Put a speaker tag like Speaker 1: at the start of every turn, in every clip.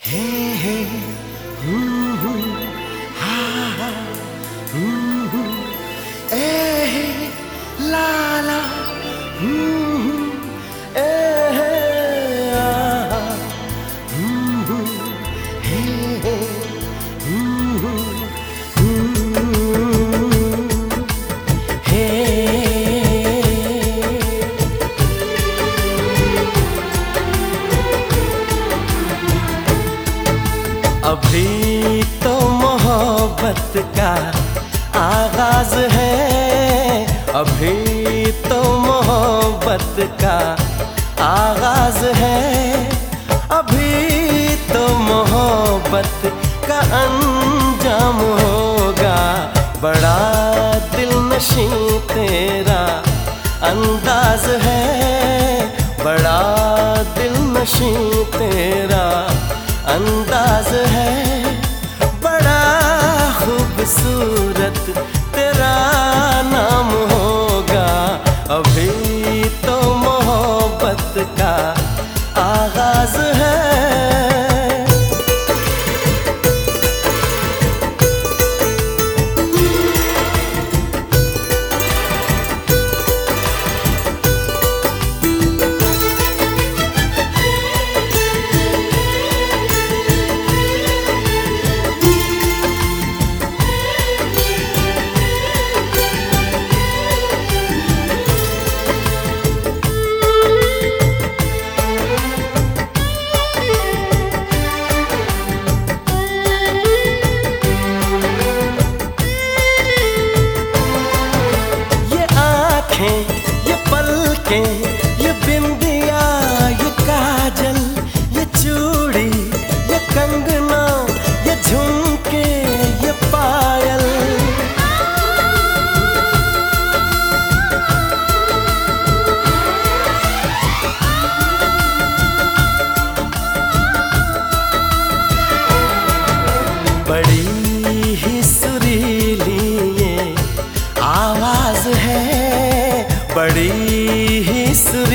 Speaker 1: Hey, hey, ooh, अभी तो मोहब्बत का आगाज़ है। अभी तो मोहब्बत का आगाज़ है। अभी तो मोहब्बत का अंजाम होगा। बड़ा दिल नशी तेरा अंदाज है। बड़ा दिल नशी तेरा अंदाज है। बड़ा खूबसूरत तेरा नाम होगा। अभी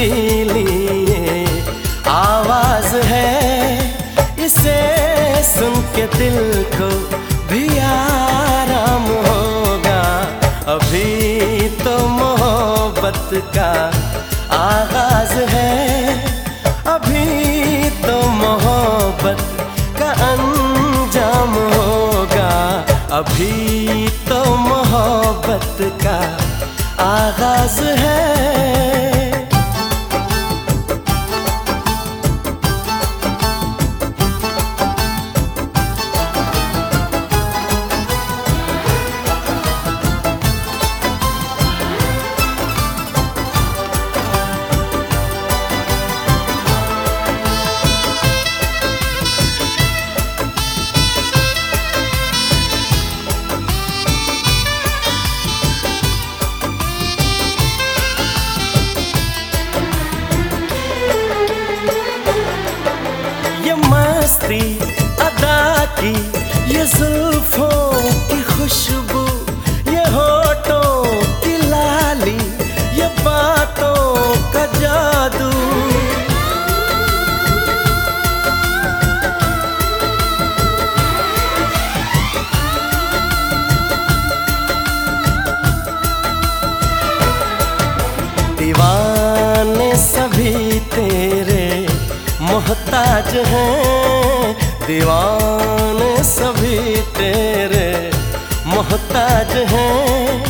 Speaker 1: ये आवाज़ है इसे सुन के दिल को भी आराम होगा। अभी तो मोहब्बत का आगाज़ है। अभी तो मोहब्बत का अंजाम होगा। अभी तो मोहब्बत का आगाज़ है। मस्ती अदा की। ये जुल्फों की खुशबू, ये होठों की लाली, ये बातों का जादू। दीवाने सभी तेरे मोहताज हैं। दीवाने सभी तेरे मोहताज हैं।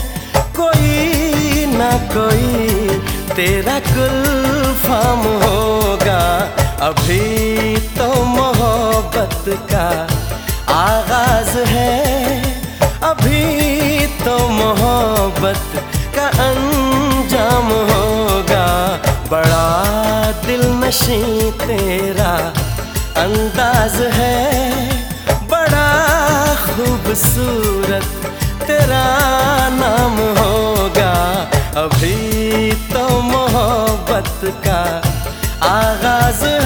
Speaker 1: कोई ना कोई तेरा गुलफाम होगा। अभी तो मोहब्बत का आगाज़ है। अभी तो मोहब्बत का अंजाम होगा। बड़ा दिल नशी तेरा अंदाज है बड़ा खूबसूरत तेरा नाम होगा। अभी तो मोहब्बत का आगाज़ है